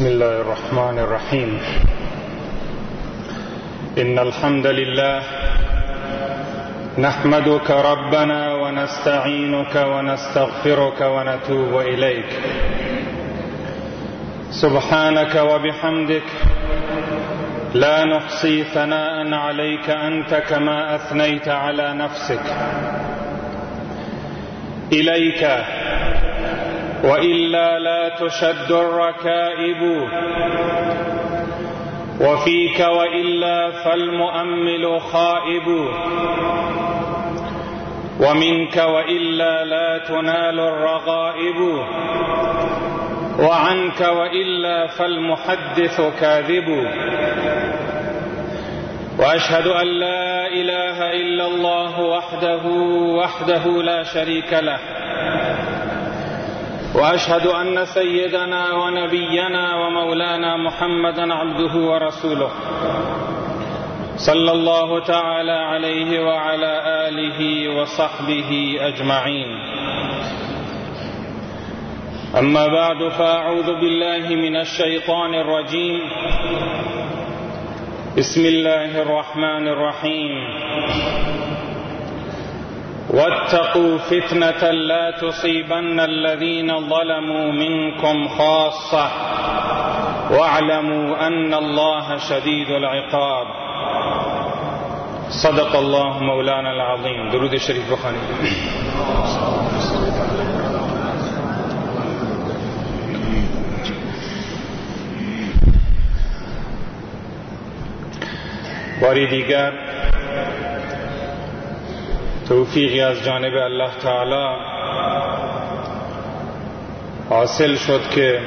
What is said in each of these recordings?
بسم الله الرحمن الرحيم. إن الحمد لله نحمدك ربنا ونستعينك ونستغفرك ونتوب إليك. سبحانك وبحمدك لا نحصي ثناء عليك أنت كما أثنيت على نفسك. إليك وإلا لا تشد الركائب. وفيك وإلا فالمؤمل خائب. ومنك وإلا لا تنال الرغائب. وعنك وإلا فالمحدث كاذب. وأشهد أن لا إله إلا الله وحده وحده لا شريك له. وأشهد أن سيدنا ونبينا ومولانا محمدا عبده ورسوله صلى الله تعالى عليه وعلى آله وصحبه أجمعين. أما بعد فأعوذ بالله من الشيطان الرجيم. بسم الله الرحمن الرحيم. واتقوا فتنة لا تصيبن الذين ظلموا منكم خاصة. واعلموا أن الله شديد العقاب. صدق الله مولانا العظيم. درود الشريف بخاني باری دیگر توفیقی از جانب الله تعالی حاصل شد که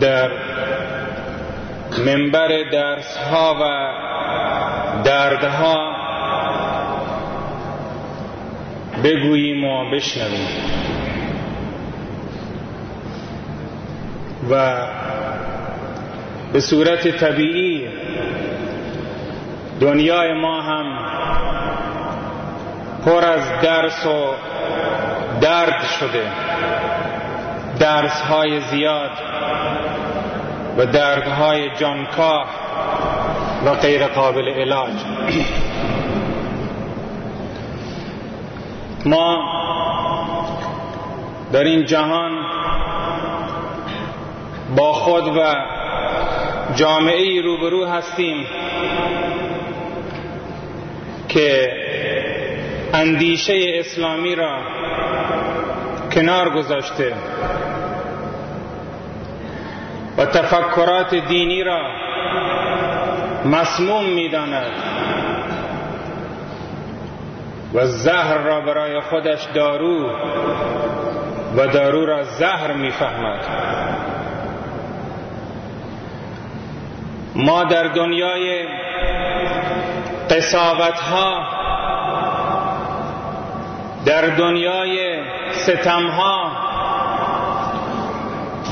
در منبر درس ها و دردها بگوییم و بشنویم. و به صورت طبیعی دنیای ما هم پر از درس و درد شده. درس های زیاد و دردهای جانکاه و غیر قابل علاج. ما در این جهان با خود و جامعه روبرو هستیم که اندیشه اسلامی را کنار گذاشته و تفکرات دینی را مسموم می‌داند و زهر را برای خودش دارو و دارو را زهر می‌فهمد. ما در دنیای قصاوت ها در دنیای ستم ها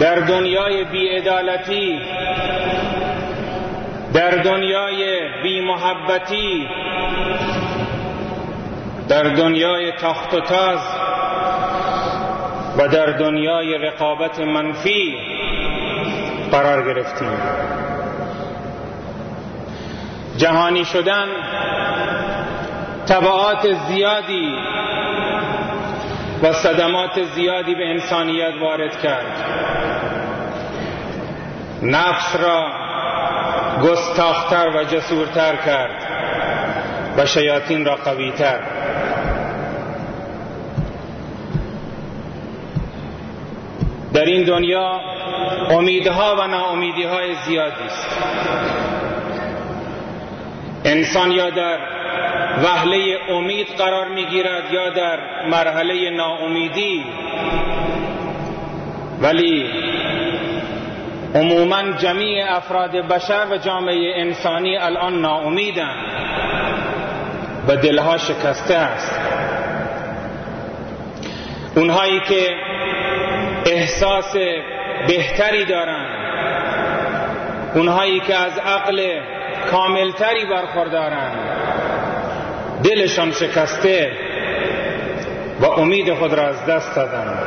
در دنیای بیعدالتی در دنیای بیمحبتی در دنیای تخت و تاز و در دنیای رقابت منفی قرار گرفتیم. جهانی شدن طبعات زیادی و صدمات زیادی به انسانیت وارد کرد. نفس را گستاختر و جسورتر کرد و شیاطین را قویتر. در این دنیا امیدها و ناامیدیهای زیادی است. انسان یا در وهله امید قرار می‌گیرد یا در مرحله ناامیدی. ولی عموما جمیع افراد بشر و جامعه انسانی الان ناامیدند و دلها شکسته است. اونهایی که احساس بهتری دارند اونهایی که از عقل کاملتری برخوردارند. دلشان شکسته و امید خود را از دست دادند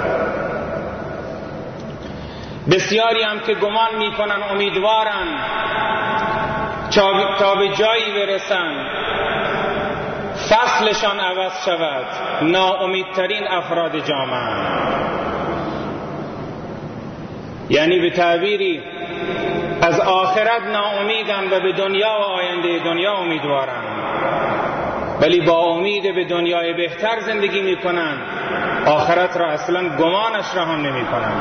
بسیاری هم که گمان می‌کنن امیدوارن تا به جایی برسن. فصلشان عوض شود. ناامیدترین افراد جامعه. یعنی به تعبیری از آخرت ناامیدن و به دنیا و آینده دنیا امیدوارن. ولی با امید به دنیای بهتر زندگی می‌کنن آخرت را اصلا گمانش را هم نمی‌کنن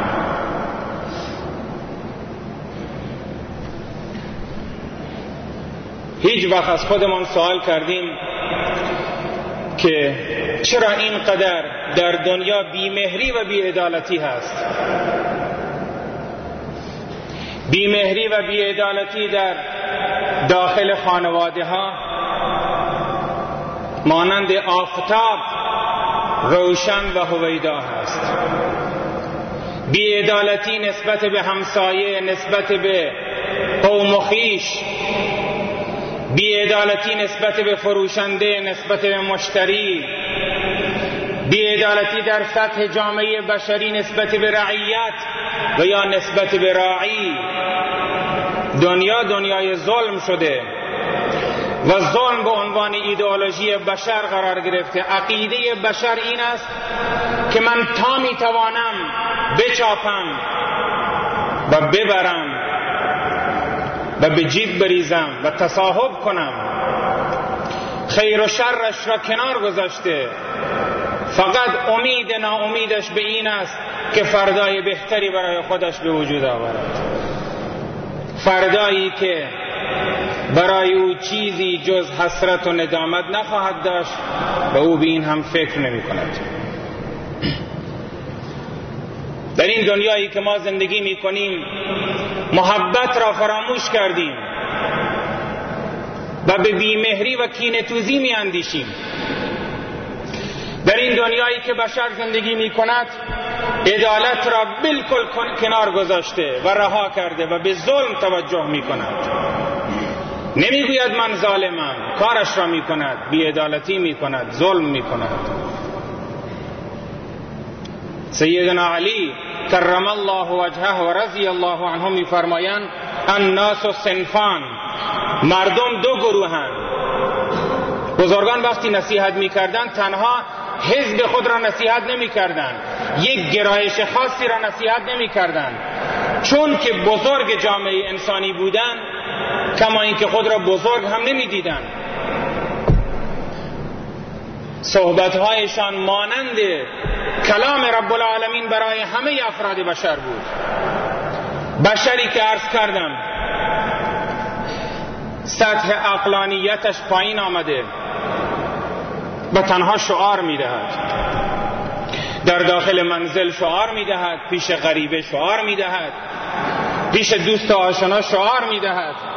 هیچ وقت از خودمان سوال کردیم که چرا اینقدر در دنیا بیمهری و بیعدالتی هست. بیمهری و بیعدالتی در داخل خانواده ها مانند آفتاب روشن و هویدا هست. بیعدالتی نسبت به همسایه نسبت به قوم و خیش بیعدالتی نسبت به فروشنده نسبت به مشتری بیعدالتی در سطح جامعه بشری نسبت به رعیت و یا نسبت به راعی. دنیا دنیای ظلم شده. و ظلم به عنوان ایدئولوژی بشر قرار گرفته. عقیده بشر این است که من تا می‌توانم بچاپم و ببرم و به جیب بریزم و تصاحب کنم. خیر و شرش را کنار گذاشته. فقط امید ناامیدش به این است که فردای بهتری برای خودش به وجود آورد. فردایی که برای او چیزی جز حسرت و ندامت نخواهد داشت و او به این هم فکر نمی کند. در این دنیایی که ما زندگی می کنیم محبت را فراموش کردیم و به بیمهری و کینتوزی می اندیشیم. در این دنیایی که بشر زندگی می کند عدالت را بالکل کنار گذاشته و رها کرده و به ظلم توجه می کند. نمی‌گوید من ظالمم. کارش را می کند بیعدالتی می کند ظلم می کند سیدنا علی کرم الله وجهه و رضی الله عنه میفرمایند الناس و سنفان مردم دو گروهند. بزرگان وقتی نصیحت می‌کردند تنها حزب خود را نصیحت نمی‌کردند. یک گرایش خاصی را نصیحت نمی‌کردند. چون که بزرگ جامعه انسانی بودند کما اینکه خود را بزرگ هم نمی‌دیدند. صحبتهایشان مانند کلام رب العالمین برای همه افراد بشر بود. بشری که عرض کردم سطح اقلانیتش پایین آمده و تنها شعار می‌دهد. در داخل منزل شعار می‌دهد پیش غریبه شعار می‌دهد پیش دوست آشنا شعار می‌دهد.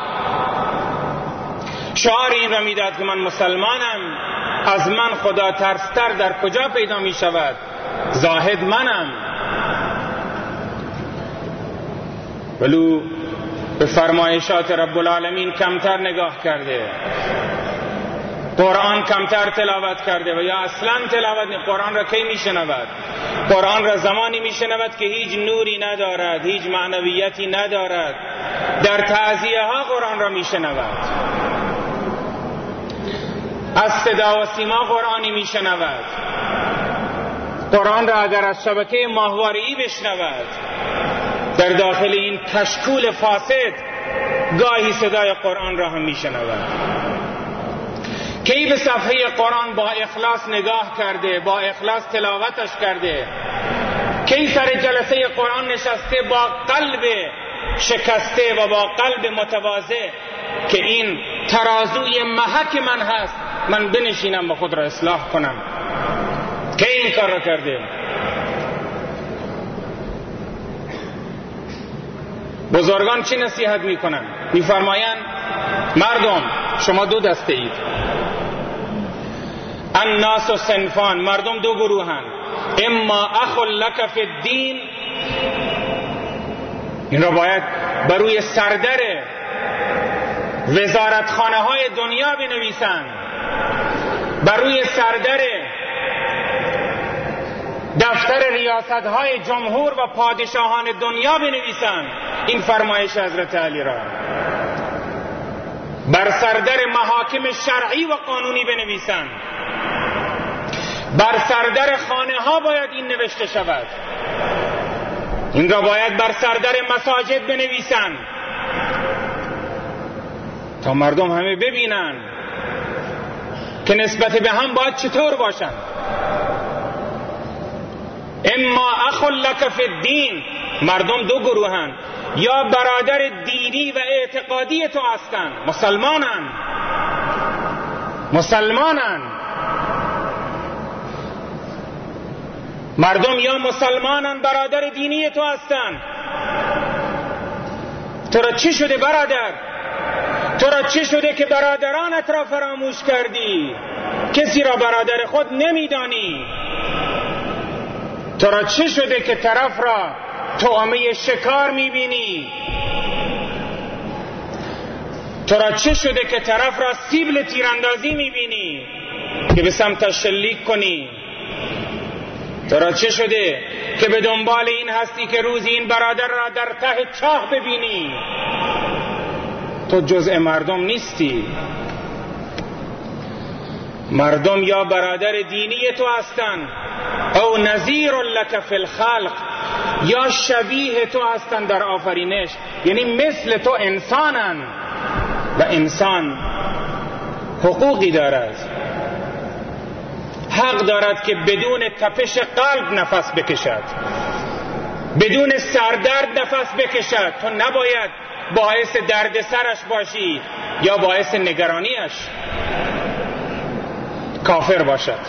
شعار این را می‌دهد که من مسلمانم؟ از من خدا ترستر در کجا پیدا می شود؟ زاهد منم. ولو به فرمایشات رب العالمین کمتر نگاه کرده. قرآن کمتر تلاوت کرده و یا اصلا تلاوت قرآن را کی میشنود قرآن را زمانی میشنود که هیچ نوری ندارد هیچ معنویتی ندارد. در تعذیه ها قرآن را میشنود از صدا و سیما قرآنی میشنود. قرآن را اگر از شبکه ماهواره بشنود در داخل این تشکول فاسد گاهی صدای قرآن را هم میشنود. کی به صفحه قرآن با اخلاص نگاه کرده با اخلاص تلاوتش کرده کی سر جلسه قرآن نشسته با قلب شکسته و با قلب متواضع که این ترازوی محک من هست. من بنشینم و خود را اصلاح کنم. که این کار را کرده؟ بزرگان چی نصیحت می‌کنن؟ میفرمایند مردم شما دو دسته اید. الناس و سنفان مردم دو گروهن. اما اخو لک فی الدین. این را باید بر روی سردر وزارتخانه های دنیا بنویسند. بر روی سردر دفتر ریاست های جمهور و پادشاهان دنیا بنویسند. این فرمایش حضرت علی را. بر سردر محاکم شرعی و قانونی بنویسند. بر سردر خانه ها باید این نوشته شود. این را باید بر سردر مساجد بنویسند. تا مردم همه ببینن که نسبت به هم باید چطور باشند اما اخل لک فی الدین مردم دو گروهن. یا برادر دینی و اعتقادی تو هستند مسلمانن. مسلمانن. مردم یا مسلمانن برادر دینی تو هستند تو را چی شده برادر؟ تو را چه شده که برادرانت را فراموش کردی؟ کسی را برادر خود نمیدانی. تو را چه شده که طرف را توامه شکار می‌بینی؟ تو را چه شده که طرف را سیبل تیراندازی می‌بینی؟ که به سمت شلیک کنی؟ تو را چه شده که به دنبال این هستی که روزی این برادر را در ته چاه ببینی؟ تو جزء مردم نیستی. مردم یا برادر دینی تو هستند او نظیر لک فی الخلق. یا شبیه تو هستند در آفرینش. یعنی مثل تو انسانن. و انسان حقوقی دارد. حق دارد که بدون تپش قلب نفس بکشد. بدون سردرد نفس بکشد. تو نباید باعث درد سرش باشی یا باعث نگرانیش؟ کافر باشد.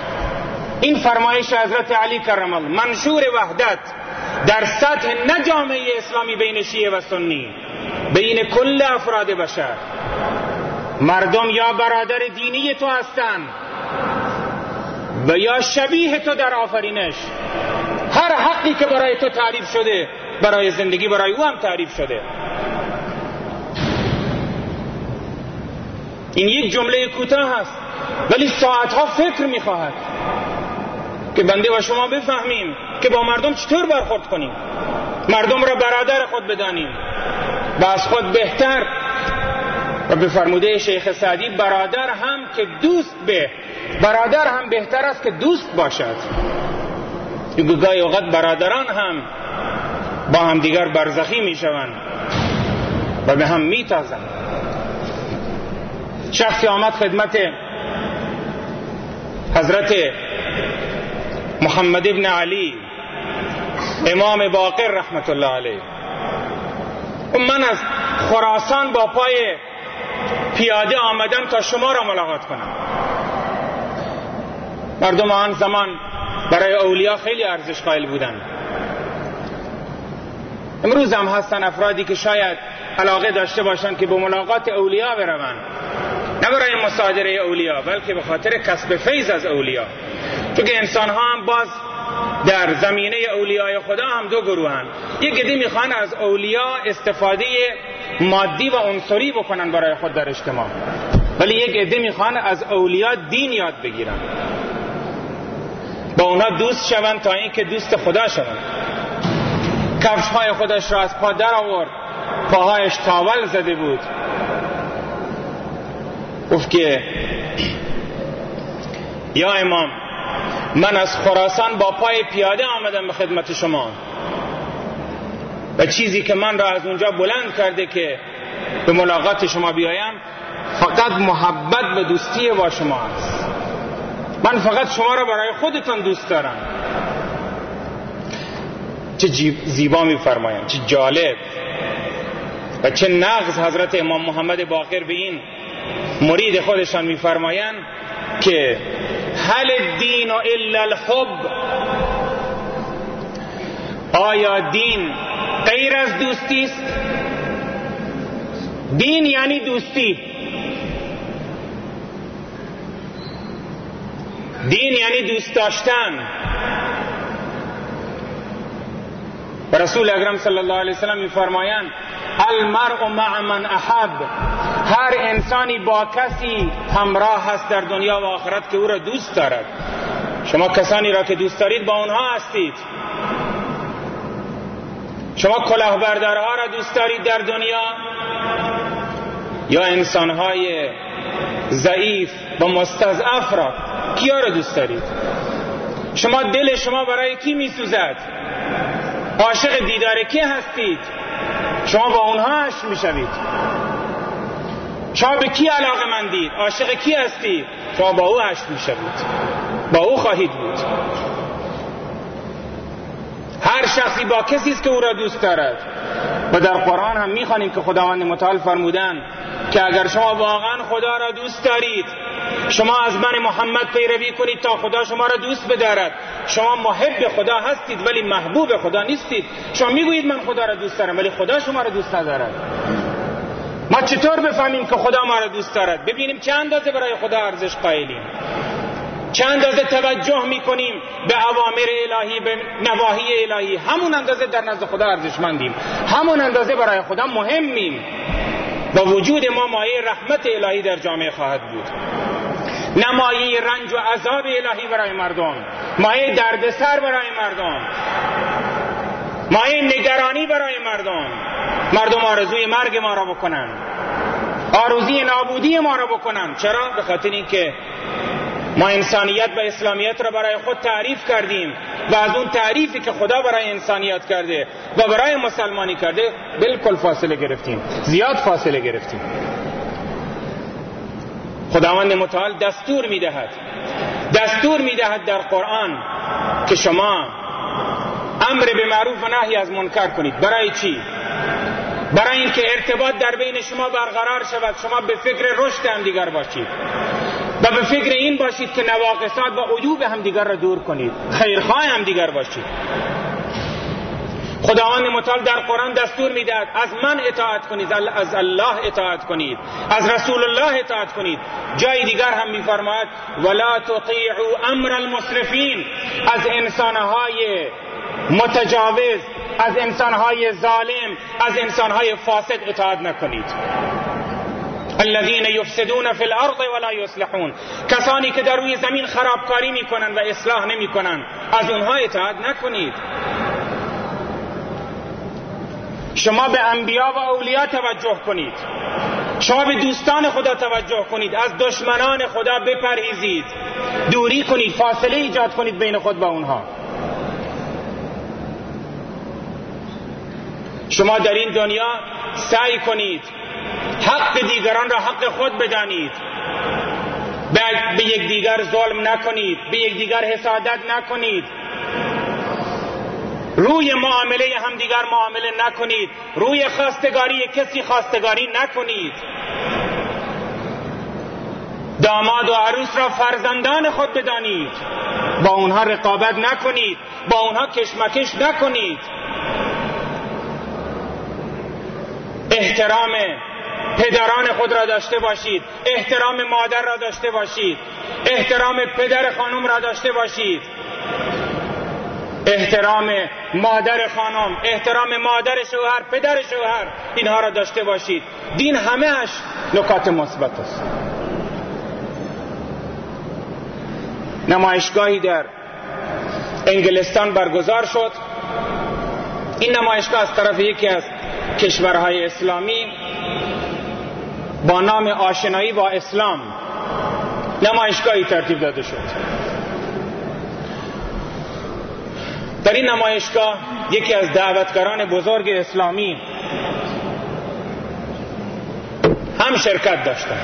این فرمایش حضرت علی کرم الله. منشور وحدت در سطح نه جامعه اسلامی بین شیعه و سنی بین کل افراد بشر. مردم یا برادر دینی تو هستند و یا شبیه تو در آفرینش. هر حقی که برای تو تعریف شده برای زندگی برای او هم تعریف شده. این یک جمله کوتاه هست ولی ساعتها فکر می‌خواهد که بنده و شما بفهمیم که با مردم چطور برخورد کنیم. مردم را برادر خود بدانیم و از خود بهتر. و به فرموده شیخ سعدی برادر هم که دوست به برادر هم بهتر است که دوست باشد. گاهی اوقات برادران هم با هم دیگر برزخی می شوند و به هم می تازند شخصی آمد خدمت حضرت محمد ابن علی امام باقر رحمت الله علیه. من از خراسان با پای پیاده آمدم تا شما را ملاقات کنم. مردم آن زمان برای اولیا خیلی ارزش قائل بودن. امروز هم هستن افرادی که شاید علاقه داشته باشند که به ملاقات اولیا بروند. نه برای مصادره اولیا بلکه به خاطر کسب فیض از اولیا. چون که انسان ها هم باز در زمینه اولیای خدا هم دو گروه هم یک گدی می‌خوان از اولیا استفاده مادی و عنصری بکنن برای خود در اجتماع. ولی یک عده می‌خوان از اولیا دین یاد بگیرن. با اونا دوست شوند تا اینکه دوست خدا شوند کفش های خودش را از پا در آورد پاهایش تاول زده بود. گفت که یا امام من از خراسان با پای پیاده آمدم به خدمت شما. و چیزی که من را از اونجا بلند کرده که به ملاقات شما بیایم فقط محبت به دوستی با شما است. من فقط شما را برای خودتان دوست دارم. چه زیبا میفرمایند چه جالب. و چه نقض حضرت امام محمد باقر به این مرید خودشان میفرمایند که هل الدین الا الحب. آیا دین غیر از دوستی است؟ دین یعنی دوستی. دین یعنی دوست داشتن. رسول اکرم صلی الله علیه وسلم میفرمایند المرء مع من احب. هر انسانی با کسی همراه هست در دنیا و آخرت که او را دوست دارد. شما کسانی را که دوست دارید با اونها هستید. شما کلاهبردارها را دوست دارید در دنیا یا انسانهای ضعیف و مستضعف را کیا را دوست دارید؟ شما دل شما برای کی میسوزد؟ عاشق دیدار کی هستید؟ شما با اونها عشق می‌شوید. شما به کی علاقه مندید؟ عاشق کی هستید شما با او عشق می‌شوید با او خواهید بود. هر شخصی با کسی است که او را دوست دارد. و در قرآن هم می‌خوانیم که خداوند متعال فرمودن که اگر شما واقعا خدا را دوست دارید شما از من محمد پیروی کنید تا خدا شما را دوست بدارد. شما محب خدا هستید ولی محبوب خدا نیستید. شما می‌گویید من خدا را دوست دارم ولی خدا شما را دوست ندارد. ما چطور بفهمیم که خدا ما را دوست دارد؟ ببینیم چه اندازه برای خدا ارزش قائلیم. چه اندازه توجه می‌کنیم به اوامر الهی به نواهی الهی. همون اندازه در نزد خدا ارزشمندیم. همون اندازه برای خدا مهمیم. و وجود ما مایه رحمت الهی در جامعه خواهد بود. نمایه رنج و عذاب الهی برای مردم. مایه دردسر برای مردم. مایه نگرانی برای مردم. مردم آرزوی مرگ ما را بکنن آرزوی نابودی ما را بکنن چرا؟ به خاطر اینکه ما انسانیت و اسلامیت را برای خود تعریف کردیم و از اون تعریفی که خدا برای انسانیت کرده و برای مسلمانی کرده بالکل فاصله گرفتیم. زیاد فاصله گرفتیم. خداوند متعال دستور می‌دهد. دستور می‌دهد در قرآن که شما امر به معروف و نهی از منکر کنید. برای چی؟ برای اینکه ارتباط در بین شما برقرار شود. شما به فکر رشد هم دیگر باشید. و به فکر این باشید که نواقصات و عیوب همدیگر را دور کنید. خیرخواه همدیگر باشید. خداوند متعال در قرآن دستور می‌دهد. از من اطاعت کنید. از الله اطاعت کنید. از رسول الله اطاعت کنید. جای دیگر هم میفرماید ولا تطیعوا امر المسرفین از انسانهای متجاوز. از انسانهای ظالم از انسانهای فاسد اطاعت نکنید. الذين يفسدون في الارض ولا يصلحون کسانی که در روی زمین خرابکاری می‌کنن و اصلاح نمی‌کنن از اونها اطاعت نکنید. شما به انبیا و اولیا توجه کنید. شما به دوستان خدا توجه کنید. از دشمنان خدا بپرهیزید. دوری کنید. فاصله ایجاد کنید بین خود و اونها. شما در این دنیا سعی کنید حق دیگران را حق خود بدانید. به یکدیگر ظلم نکنید به یکدیگر حسادت نکنید. روی معامله همدیگر معامله نکنید. روی خواستگاری کسی خواستگاری نکنید. داماد و عروس را فرزندان خود بدانید. با اونها رقابت نکنید. با اونها کشمکش نکنید. احترام پدران خود را داشته باشید. احترام مادر را داشته باشید. احترام پدر خانم را داشته باشید. احترام مادر خانم احترام مادر شوهر پدر شوهر اینها را داشته باشید. دین همهش نکات مثبت است. نمایشگاهی در انگلستان برگزار شد. این نمایشگاه از طرف یکی از کشورهای اسلامی با نام آشنایی با اسلام نمایشگاهی ترتیب داده شد. در این نمایشگاه یکی از دعوتگران بزرگ اسلامی هم شرکت داشتن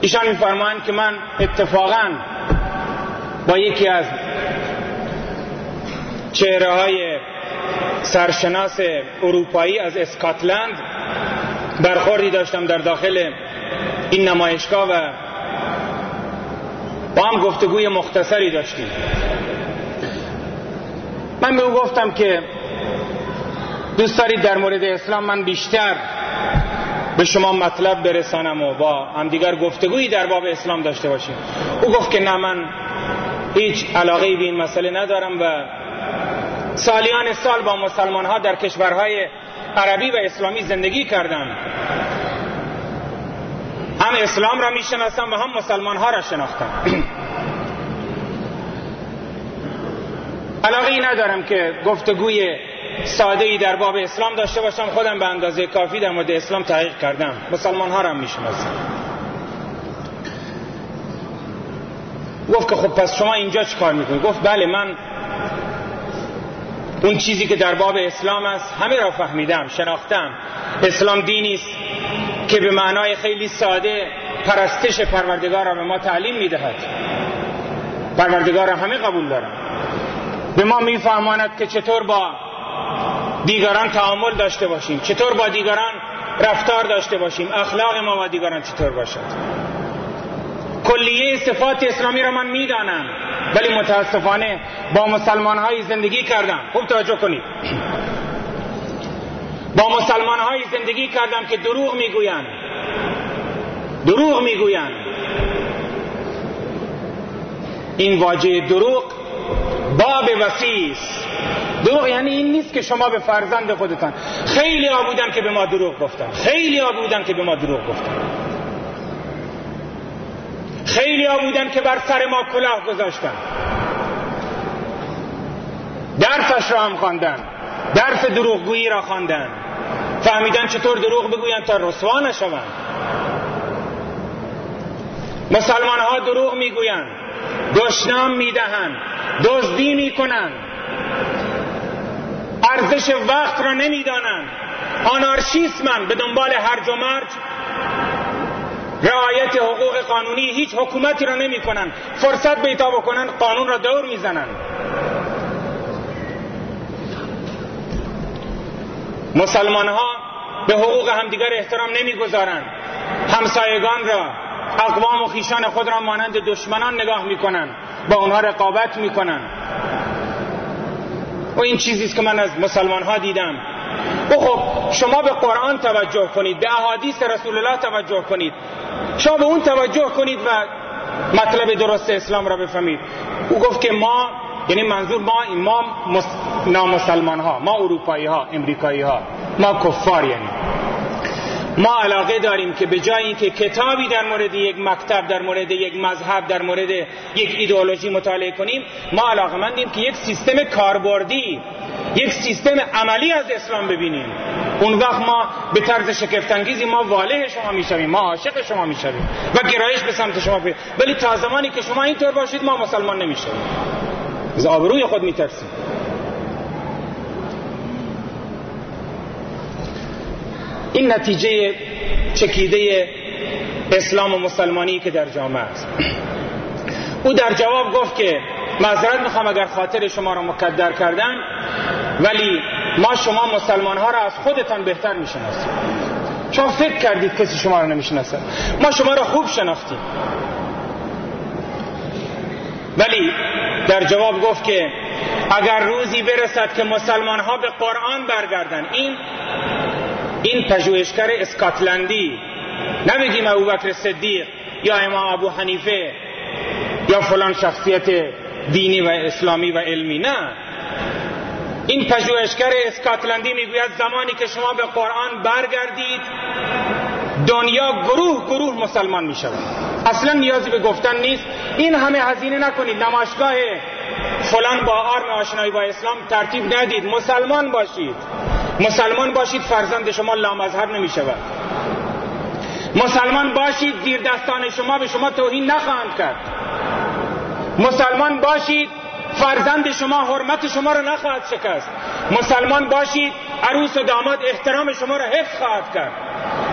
ایشان میفرمایند که من اتفاقا با یکی از چهره های سرشناس اروپایی از اسکاتلند برخوردی داشتم در داخل این نمایشگاه و با هم گفتگوی مختصری داشتیم. من به او گفتم که دوست دارید در مورد اسلام من بیشتر به شما مطلب برسانم و با همدیگر گفتگویی در باب اسلام داشته باشیم. او گفت که نه من هیچ علاقه به این مسئله ندارم و سالیان سال با مسلمان ها در کشورهای عربی و اسلامی زندگی کردم. هم اسلام را می‌شناسم و هم مسلمان ها را شناختم. علاقه ای ندارم که گفتگوی ساده ای در باب اسلام داشته باشم. خودم به اندازه کافی در مورد اسلام تحقیق کردم. مسلمان ها را می‌شناسم. گفت که خب پس شما اینجا چه کار می‌کنید گفت بله من اون چیزی که در باب اسلام است همه را فهمیدم شناختم. اسلام دینی است که به معنای خیلی ساده پرستش پروردگار را به ما تعلیم می‌دهد. پروردگار را همه قبول دارم. به ما میفهماند که چطور با دیگران تعامل داشته باشیم چطور با دیگران رفتار داشته باشیم اخلاق ما با دیگران چطور باشد. کلیه صفات اسلامی را من می‌دانم. ولی متاسفانه با مسلمان های زندگی کردم. خوب توجه کنید. با مسلمان های زندگی کردم که دروغ می‌گویند. دروغ می‌گویند. این واژه دروغ باب وسیع دروغ یعنی این نیست که شما به فرزند خودتان. خیلی ها که به ما دروغ گفتن. خیلی ها که به ما دروغ گفتن. خیلی ها بودن که بر سر ما کلاه گذاشتن. درسش را هم خواندن. درس دروغگویی را خواندن. فهمیدن چطور دروغ بگویند تا رسوا نشوند. مسلمان ها دروغ می‌گویند. دشنام می‌دهند. دزدی می‌کنند. ارزش وقت را نمی‌دانند. آنارشیسمن به دنبال هرج و مرج رعایت حقوق قانونی هیچ حکومتی را نمی کنن فرصت بیتا بکنن قانون را دور می‌زنن. مسلمان ها به حقوق همدیگر احترام نمی‌گذارند. همسایگان را اقوام و خیشان خود را مانند دشمنان نگاه می‌کنن با اونها رقابت می‌کنن و این چیزی است که من از مسلمان ها دیدم. و خب شما به قرآن توجه کنید به احادیث رسول الله توجه کنید. شما به اون توجه کنید و مطلب درست اسلام را بفهمید. او گفت که ما یعنی منظور ما ما نامسلمان ها ما اروپایی ها امریکایی ها ما کفار یعنی. ما علاقه داریم که به جای اینکه کتابی در مورد یک مکتب در مورد یک مذهب در مورد یک ایدئولوژی مطالعه کنیم ما علاقه مندیم که یک سیستم کاربردی یک سیستم عملی از اسلام ببینیم اون وقت ما به طرز شکفتانگیزی ما واله شما می‌شویم ما عاشق شما می‌شویم و گرایش به سمت شما بید. ولی تا زمانی که شما اینطور باشید ما مسلمان نمی‌شویم از آبروی خود میترسیم این نتیجه چکیده اسلام و مسلمانی که در جامعه است. او در جواب گفت که معذرت می‌خوام اگر خاطر شما را مکدر کردن ولی ما شما مسلمان ها را از خودتان بهتر می‌شناسیم. شما فکر کردید کسی شما را نمی‌شناسه. ما شما را خوب شناختیم. ولی در جواب گفت که اگر روزی برسد که مسلمان ها به قرآن برگردن این این پژوهشگر اسکاتلندی. نبگیم ابو بکر صدیق یا امام ابو حنیفه یا فلان شخصیت دینی و اسلامی و علمی نه. این پژوهشگر اسکاتلندی می‌گوید زمانی که شما به قرآن برگردید دنیا گروه گروه مسلمان می شود اصلا نیازی به گفتن نیست. این همه هزینه نکنید. نمایشگاه فلان با آرم آشنایی با اسلام ترتیب ندید. مسلمان باشید. مسلمان باشید فرزند شما لامذهب نمی شود مسلمان باشید زیر دستان شما به شما توهین نخواهند کرد. مسلمان باشید فرزند شما حرمت شما را نخواهد شکست. مسلمان باشید عروس و داماد احترام شما را حفظ خواهد کرد.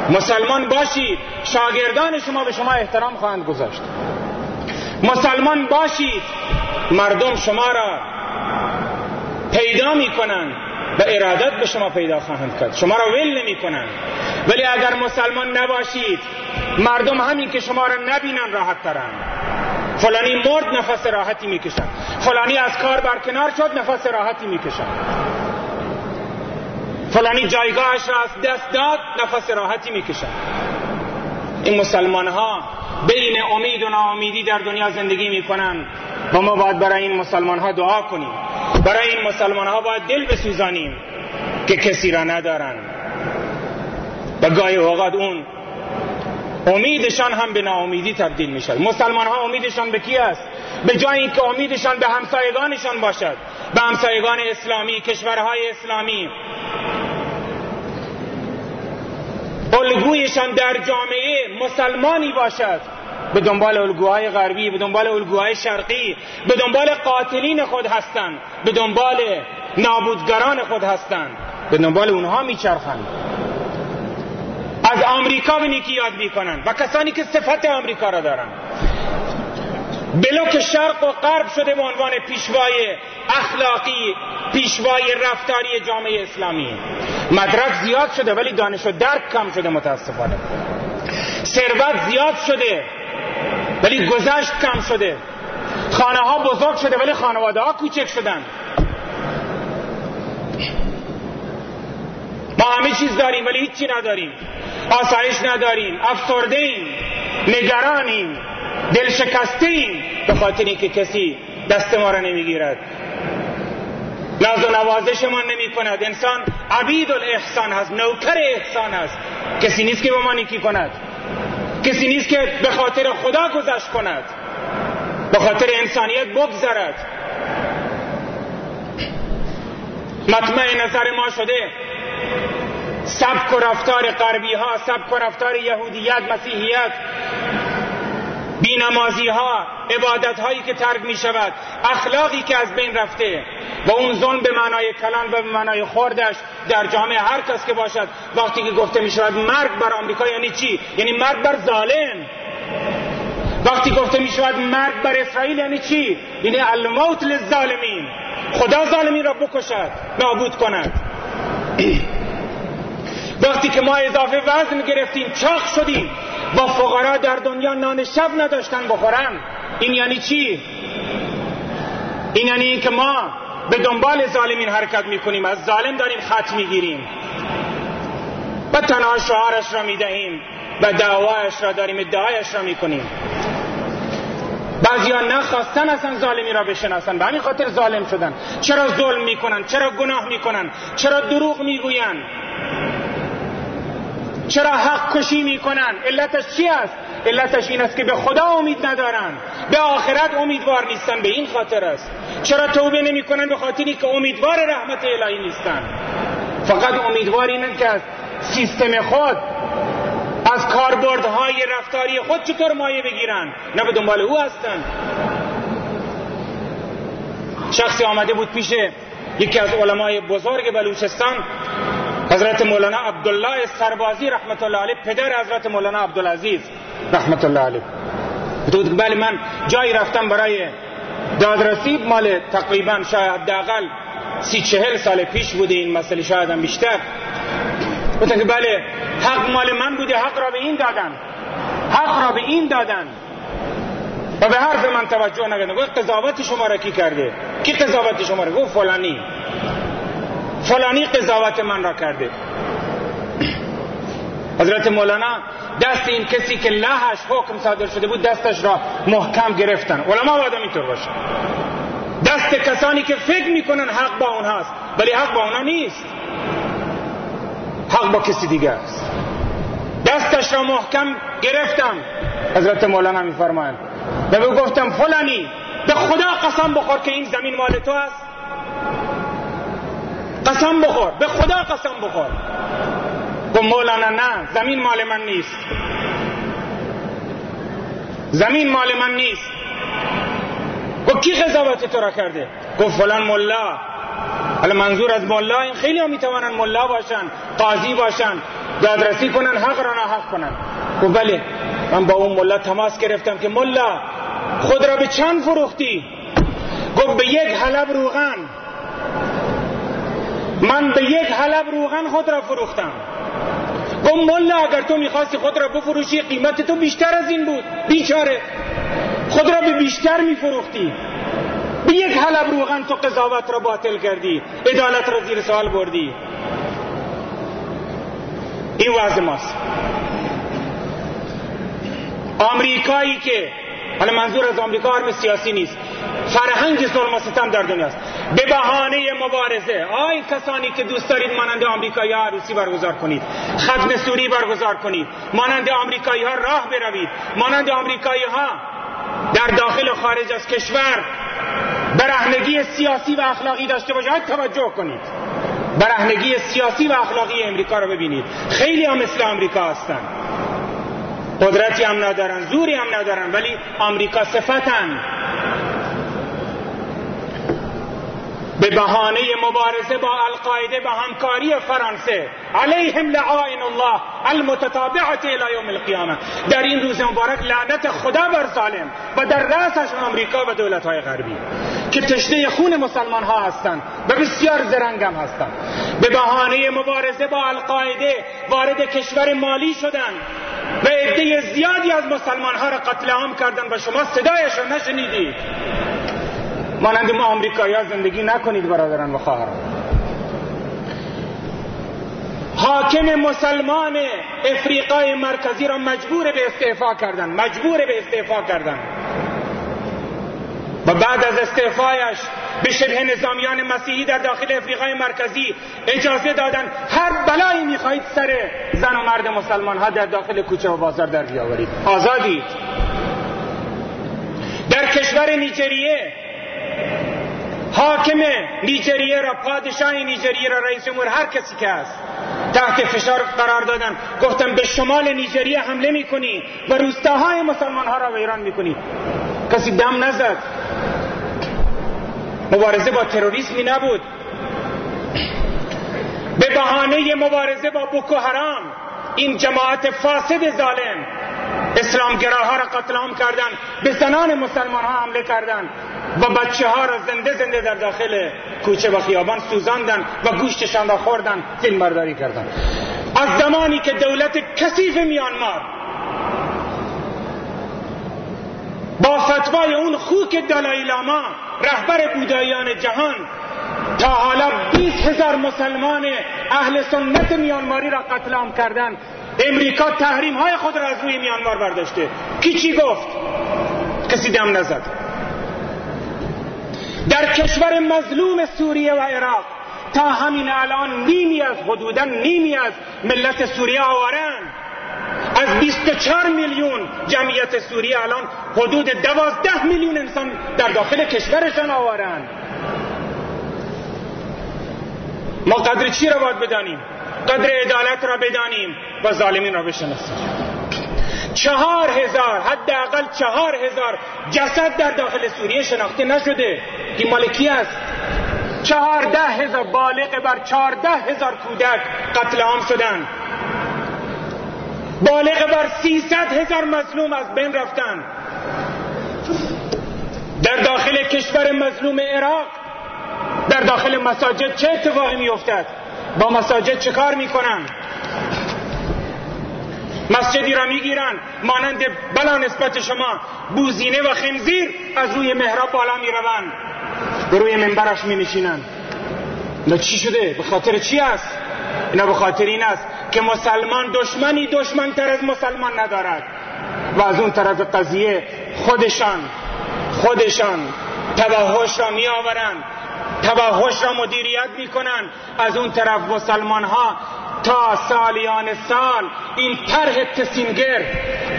مسلمان باشید شاگردان شما به شما احترام خواهند گذاشت. مسلمان باشید مردم شما را پیدا می کنند و ارادت به شما پیدا خواهند کرد. شما را ول نمی کنند ولی اگر مسلمان نباشید مردم همین که شما را نبینن راحت ترند. فلانی مرد نفس راحتی می‌کشن فلانی از کار برکنار شد نفس راحتی می‌کشن فلانی جایگاهش را از دست داد نفس راحتی می‌کشن این مسلمان ها بین امید و ناامیدی در دنیا زندگی می‌کنن و ما باید برای این مسلمان ها دعا کنیم. برای این مسلمان ها باید دل بسوزانیم که کسی را ندارن. و گاهی اوقات اون امیدشان هم به ناامیدی تبدیل می شود مسلمان ها امیدشان به کی است؟ به جای اینکه امیدشان به همسایگانشان باشد. به همسایگان اسلامی کشورهای اسلامی. الگویشان در جامعه مسلمانی باشد. به دنبال الگوهای غربی به دنبال الگوهای شرقی به دنبال قاتلین خود هستند. به دنبال نابودگران خود هستند. به دنبال اونها میچرخند. از آمریکا به نیکی یاد می‌کنند و کسانی که صفت آمریکا را دارند. بلوک شرق و غرب شده به عنوان پیشوای اخلاقی پیشوای رفتاری جامعه اسلامی. مدرک زیاد شده ولی دانش و درک کم شده متاسفانه. ثروت زیاد شده ولی گذشت کم شده. خانه ها بزرگ شده ولی خانواده ها کوچک شدن. ما همه چیز داریم ولی هیچی نداریم. آسایش نداریم. افسرده ایم نگرانیم. دل شکسته ایم به خاطر اینکه کسی دست ما را نمی‌گیرد. ناز و نوازشمان نمی کند انسان عبید الاحسان هست نوکر احسان است کسی نیست که به ما نیکی کند. کسی نیست که به خاطر خدا گذشت کند. به خاطر انسانیت بگذرد. مطمع نظر ما شده. سبک و رفتار غربی ها سبک و رفتار یهودیت مسیحیت بینمازی ها عبادت هایی که ترک می شود اخلاقی که از بین رفته. و اون ظلم به معنای کلان و به معنای خوردش در جامعه هر کس که باشد وقتی که گفته می شود مرگ بر آمریکا یعنی چی؟ یعنی مرگ بر ظالم. وقتی گفته می شود مرگ بر اسرائیل یعنی چی؟ یعنی الموت للظالمین. خدا ظالمین را بکشد نابود کند. وقتی که ما اضافه وزن گرفتیم چاق شدیم. با فقرا در دنیا نان شب نداشتن بخورن. این یعنی چی؟ این یعنی این که ما به دنبال ظالمین حرکت می‌کنیم از ظالم داریم خط می‌گیریم. و تنها شعارش را می‌دهیم و دعوایش را داریم ادعایش را می‌کنیم. بعضی ها نخواستن اصلا ظالمی را بشناسن به همین خاطر ظالم شدن. چرا ظلم می‌کنن؟ چرا گناه می‌کنن؟ چرا دروغ می‌گوین چرا حق کشی می‌کنن؟ علتش چی است؟ علتش این است که به خدا امید ندارن. به آخرت امیدوار نیستن به این خاطر است. چرا توبه نمی‌کنن به خاطری که امیدوار رحمت الهی نیستن؟ فقط امیدوار اینن که از سیستم خود از کاربردهای رفتاری خود چطور مایه بگیرن؟ نه به دنبال او هستن. شخصی آمده بود پیش یکی از علمای بزرگ بلوچستان. حضرت مولانا عبدالله سربازی رحمت الله علیه پدر حضرت مولانا عبدالعزیز. رحمت الله علیه بود بله من جایی رفتم برای دادرسی مال تقریبا شاید حداقل سی چهل سال پیش بوده این مسئله شاید هم بیشتر. گفتن که بله حق مال من بوده حق را به این دادن. حق را به این دادن. و به حرف من توجه نکردن گفت قضاوت شما را کی کرده؟ کی قضاوت شما را؟ گفت فلانی. فلانی قضاوت من را کرده. حضرت مولانا دست این کسی که لحش حکم صادر شده بود دستش را محکم گرفتن. علما باید اینطور باشه دست کسانی که فکر می‌کنن حق با اونهاست ولی حق با اونها نیست. حق با کسی دیگه است. دستش را محکم گرفتم. حضرت مولانا میفرمایند و گفتم فلانی به خدا قسم بخور که این زمین مال تو است. قسم بخور. به خدا قسم بخور. گفت مولانا نه زمین مال من نیست. زمین مال من نیست. گفت کی قضاوت تو را کرده؟ گفت فلان ملا. حالا منظور از ملا این خیلی هم می‌توانن ملا باشن قاضی باشن دادرسی کنن حق را ناحق کنن. گفت بله. من با اون ملا تماس گرفتم که ملا خود را به چند فروختی؟ گفت به یک حلب روغن. من به یک حلب روغن خود را فروختم. گفت ملا اگر تو می‌خواستی خود را بفروشی قیمت تو بیشتر از این بود. بیچاره. خود را به بیشتر میفروختی. به یک حلب روغن تو قضاوت را باطل کردی. عدالت را زیر سوال بردی. این وضع ماست. آمریکایی که حالا منظور از آمریکا حرم سیاسی نیست. فرهنگ ظلم و ستم در دنیاست. به بهانه مبارزه. آی کسانی که دوست دارید مانند آمریکایی ها عروسی برگزار کنید. ختم سوری برگزار کنید. مانند آمریکایی ها راه بروید. مانند آمریکایی ها در داخل و خارج از کشور برهنگی سیاسی و اخلاقی داشته باشید. توجه کنید. برهنگی سیاسی و اخلاقی امریکا رو ببینید. خیلی هم مثل آمریکا هستن. قدرتی هم ندارن. زوری هم ندارن. ولی آمریکا صفتن. به بهانه مبارزه با القاعده به همکاری فرانسه علیهم لعائن الله المتتابعه الى یوم القیامه در این روز مبارک لعنت خدا بر ظالم و در رأسش آمریکا و دولت های غربی که تشنه خون مسلمان ها هستند و بسیار زرنگم هستند. به بهانه مبارزه با القاعده وارد کشور مالی شدند و عده زیادی از مسلمان ها را قتل عام کردن و شما صدایش را نشنیدید. مانند ما آمریکایی ها زندگی نکنید برادران و خواهران. حاکم مسلمان افریقای مرکزی را مجبور به استعفا کردن مجبور به استعفا کردن. و بعد از استعفایش به شبه نظامیان مسیحی در داخل افریقای مرکزی اجازه دادن هر بلایی می‌خواهید سر زن و مرد مسلمان ها در داخل کوچه و بازار در بیاورید. آزادید. در کشور نیجریه حاکم نیجریه را پادشاه نیجریه را رئیس جمهور هر کسی که است تحت فشار قرار دادن. گفتم به شمال نیجریه حمله می‌کنی و روستاهای مسلمان ها را ویران می‌کنی. کسی دم نزد. مبارزه با تروریسمی نبود. به بهانه مبارزه با بوکو حرام. این جماعت فاسد ظالم. اسلامگراها را قتل عام کردن. به زنان مسلمان ها حمله کردند و بچه ها را زنده زنده در داخل کوچه و خیابان سوزاندن و گوشتشان را خوردن فیلم برداری کردن. از زمانی که دولت کثیف میانمار با فتوای اون خوک دلای لاما رهبر بودایان جهان تا حالا 20 هزار مسلمان اهل سنت میانماری را قتل عام کردن. امریکا تحریم های خود را از روی میانمار برداشته. کی چی گفت؟ کسی دم نزد. در کشور مظلوم سوریه و عراق تا همین الان نیمی از حدودا نیمی از ملت سوریه آورن از 24 میلیون جمعیت سوریه الان حدود 12 میلیون انسان در داخل کشورشان آورن ما قدر چی را باید بدانیم؟ قدر عدالت را بدانیم و ظالمین را بشناسیم. چهار هزار حداقل چهار هزار جسد در داخل سوریه شناخته نشده. این مال کی است؟ چهارده هزار بالغ بر چهارده هزار کودک قتل عام شدند بالغ بر سیصد هزار مظلوم از بین رفتن. در داخل کشور مظلوم عراق در داخل مساجد چه اتفاقی می افتد با مساجد چه کار می‌کنن؟ مسجدی را می‌گیرن مانند بلا نسبت شما بوزینه و خنزیر از روی محراب بالا می‌روند. به روی منبرش می نشینن چی شده؟ به خاطر چی است؟ اینا به خاطر این است که مسلمان دشمنی دشمن تر از مسلمان ندارد. و از اون طرف قضیه خودشان خودشان توحش را می آورند توحش را مدیریت می‌کنن از اون طرف مسلمان ها تا سالیان سال این طرح تسینگر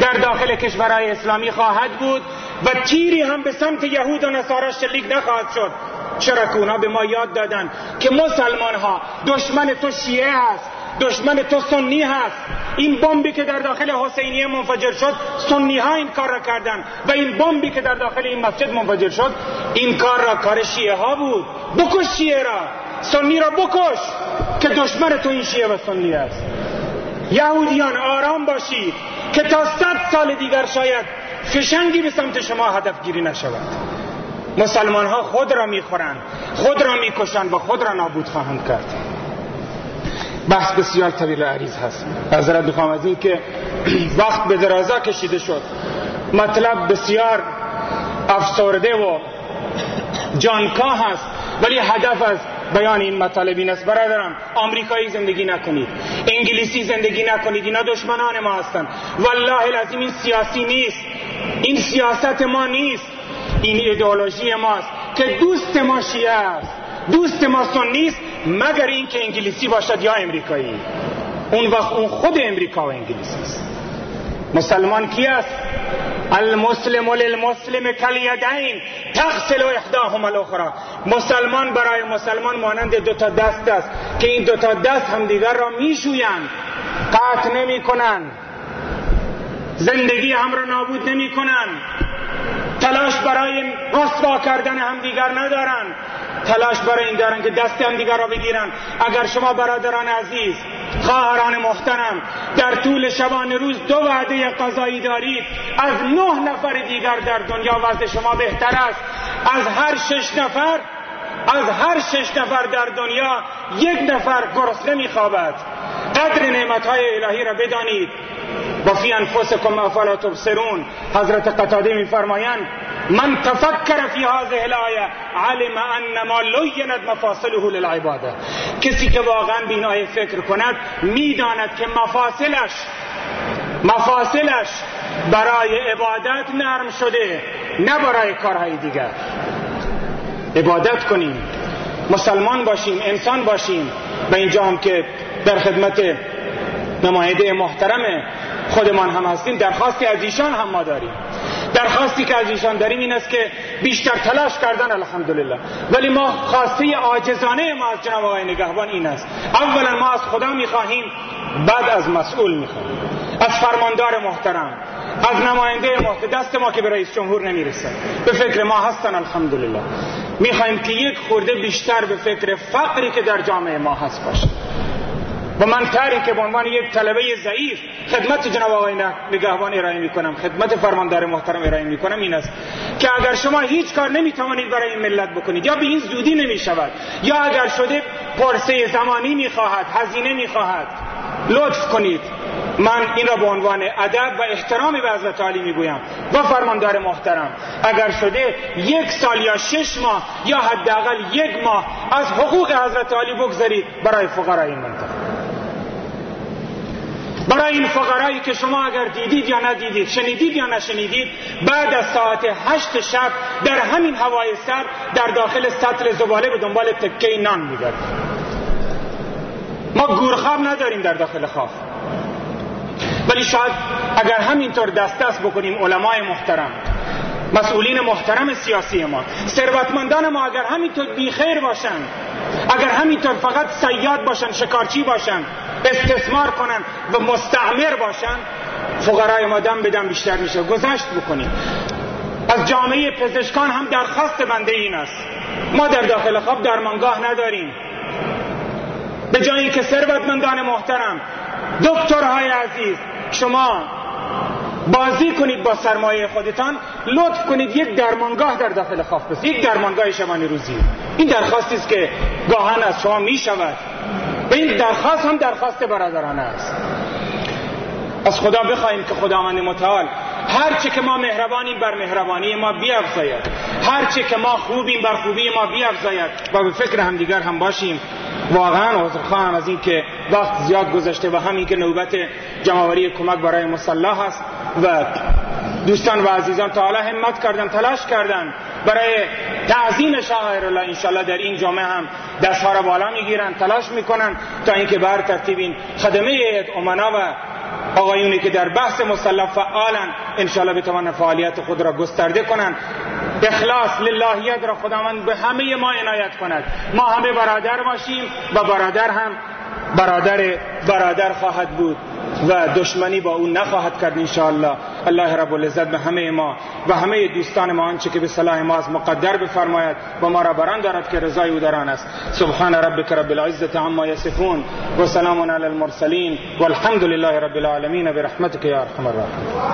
در داخل کشورهای اسلامی خواهد بود و تیری هم به سمت یهود و نصارا شلیک نخواهد شد. چرا که اونا به ما یاد دادن که مسلمان ها دشمن تو شیعه هست دشمن تو سنی هست. این بمبی که در داخل حسینیه منفجر شد سنی ها این کار را کردن. و این بمبی که در داخل این مسجد منفجر شد این کار را کار شیعه ها بود. بکش شیعه را. سنی را بکش که دشمن تو این شیعه و سنی است. یهودیان آرام باشید که تا صد سال دیگر شاید فشنگی به سمت شما هدف گیری نشود. مسلمان ها خود را می‌خورند خود را می‌کشند و خود را نابود خواهند کرد. بحث بسیار طویل و عریض هست. حضرت بخوام از این که وقت به درازا کشیده شد. مطلب بسیار افسرده و جانکا هست ولی هدف از بیان این مطالب این است. برادران آمریکایی زندگی نکنید. انگلیسی زندگی نکنید. اینا دشمنان ما هستند والله العظیم این سیاسی نیست. این سیاست ما نیست. این ایدئولوژی ماست که دوست ما شیعه است. دوست ما سنی مگر اینکه انگلیسی باشد یا امریکایی اون وقت اون خود امریکا و انگلیس است. مسلمان کی است؟ المسلم للمسلم کلیدین تغسل احداهما الاخرى. مسلمان برای مسلمان مانند دو تا دست است که این دو تا دست همدیگر را میشویند. قطع نمی کنند زندگی هم را نابود نمی کنند تلاش برای رسوا کردن همدیگر ندارند تلاش برای این دارن که دست همدیگر را بگیرن. اگر شما برادران عزیز خواهران محترم در طول شبان روز دو وعده قضایی دارید از نه نفر دیگر در دنیا وضع شما بهتر است. از هر شش نفر از هر شش نفر در دنیا یک نفر گرسنه میخوابد. قدر نعمتهای الهی را بدانید. و فی انفسکم افلا تبصرون. حضرت قتاده میفرمایند من تفکر فی هذه الآیه علم ان ما لینت مفاصله للعباده کسی که واقعا به فکر کند می‌داند که مفاصلش مفاصلش برای عبادت نرم شده نه برای کارهای دیگر. عبادت کنیم. مسلمان باشیم انسان باشیم. به اینجا هم که در خدمت نماینده محترم خودمان هم هستیم. درخواستی از ایشان هم ما داریم. درخواستی که از ایشان داریم این است که بیشتر تلاش کردن الحمدلله. ولی ما خواسته عاجزانه ما از جناب آقای نگهبان این است. اولا ما از خدا می‌خواهیم بعد از مسئول می‌خواهیم. از فرماندار محترم از نماینده محترم دست ما که به رئیس جمهور نمی‌رسه به فکر ما هستن الحمدلله. می‌خواهیم که یک خورده بیشتر به فکر فقری که در جامعه ما هست باشه و من تری که به عنوان یک طلبه ضعیف خدمت جناب آقای نگهبان ارائه می‌کنم. خدمت فرماندار محترم ارائه می‌کنم این است که اگر شما هیچ کار نمی‌توانید برای این ملت بکنید یا به این زودی نمی‌شود یا اگر شده پرسه زمانی می‌خواهد هزینه می‌خواهد لطف کنید. من این را به عنوان ادب و احترامی به حضرت علی می‌گویم. و فرماندار محترم اگر شده یک سال یا شش ماه یا حداقل یک ماه از حقوق حضرت علی بگذارید برای فقرای این منطقه. برای این فقرایی که شما اگر دیدید یا ندیدید شنیدید یا نشنیدید بعد از ساعت هشت شب در همین هوای سر در داخل سطل زباله به دنبال تکه نان میگردیم ما گورخواب نداریم در داخل خواب. ولی شاید اگر همینطور دست دست بکنیم علمای محترم مسئولین محترم سیاسی ما ثروتمندان ما اگر همینطور بیخیر باشن اگر همینطور فقط سیاد باشن شکارچی باشن استثمار کنن و مستعمر باشن فقرای ما دم بدم بیشتر میشه. گذشت بکنیم. از جامعه پزشکان هم درخواست بنده این است. ما در داخل خواب درمانگاه نداریم. به جایی که ثروتمندان محترم دکترهای عزیز شما بازی کنید با سرمایه خودتان لطف کنید یک درمانگاه در داخل خواب بس یک درمانگاه شبانی روزی این درخواستی است که گاهن از شما می شود و این درخواست هم درخواست برادرانه است. از خدا بخواهیم که خداوند متعال هرچه که ما مهربانیم بر مهربانی ما بیافزاید. هرچه که ما خوبیم بر خوبی ما بیافزاید. و به فکر همدیگر هم باشیم. واقعا عذر خواهم از اینکه وقت زیاد گذشته و همین که نوبت جمعوری کمک برای مسلح هست و دوستان و عزیزان تا حالا همت کردن تلاش کردن برای تعظیم شاعر الله انشالله در این جامعه هم دستها را بالا می‌گیرن تلاش می‌کنن تا اینکه بر ترتیب این خدمه امنا و آقایونی که در بحث مسلح فعالن انشالله بتوانن فعالیت خود را گسترده کنن. اخلاص للهیت را خداوند به همه ما عنایت کند. ما همه برادر باشیم و برادر هم برادر برادر خواهد بود و دشمنی با او نخواهد کرد انشاءالله. الله رب العزت به همه ما و همه دوستان ما آنچه که به صلاح ما از مقدر بفرماید و ما را بران دارد که رضای او در است. سبحان ربک رب العزة عما یصفون و سلام علی المرسلین والحمد لله رب العالمین برحمتك یا ارحم الراحمین.